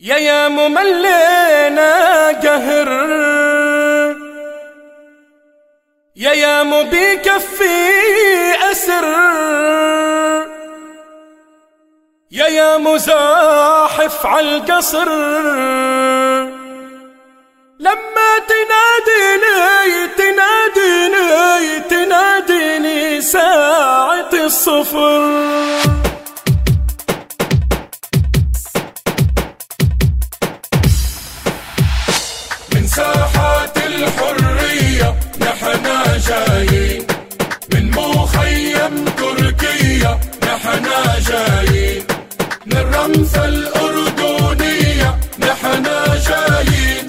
يا يا مملينا قهر. يا يا مبيكفي أسر. يا يا مزاحف عالقصر لما تناديني جايين من مخيم تركيا نحنا جايين من رمث الأردنية نحنا جايين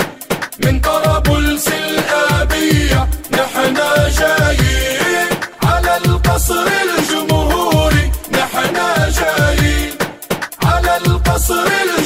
من طرابلس الآبية نحنا جايين على القصر الجمهوري نحنا جايين على القصر الجمهوري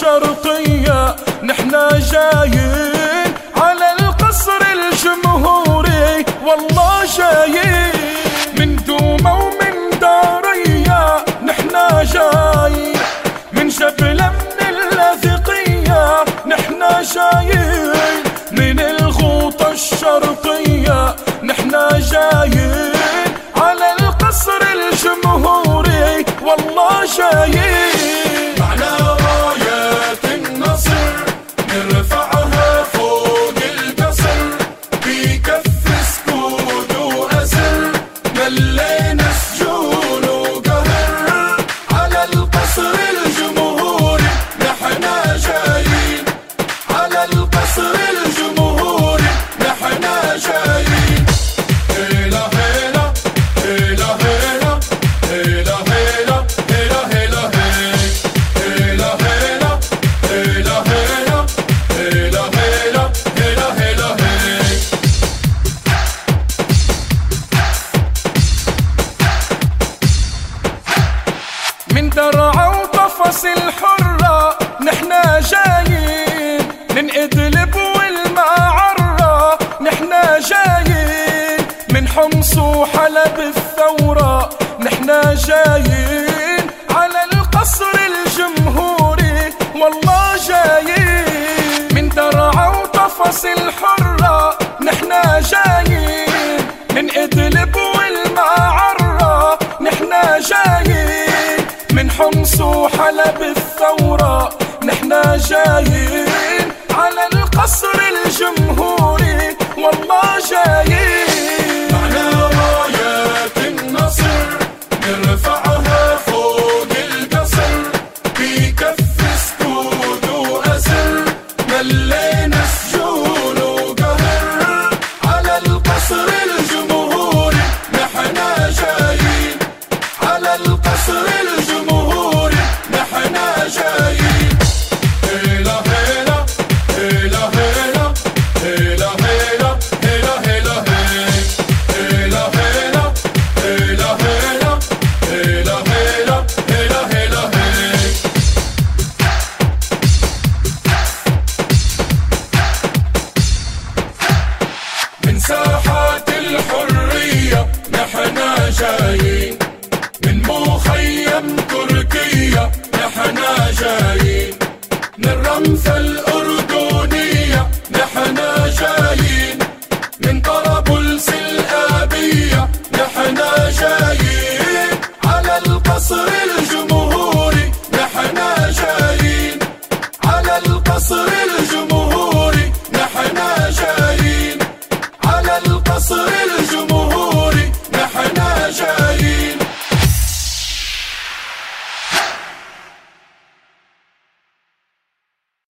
الشرقية نحنا جايين على القصر الجمهوري. والله جايين من دومة ومن دارية نحنا جايين من شبلة من اللاذقية. نحنا جايين من الغوطة الشرقية. نحنا جايين على القصر الجمهوري. والله جايين وطفص الحرة نحنا جايين من إدلب والمعرة. نحنا جايين من حمص وحلب الثورة. نحنا جايين على القصر الجمهوري. والله جايين من درعا وطفص الحرة. نحنا جايين من إدلب والمعرة. نحنا جايين حمص وحلب الثورة. نحنا جايين على القصر الجمهوري. والله جايين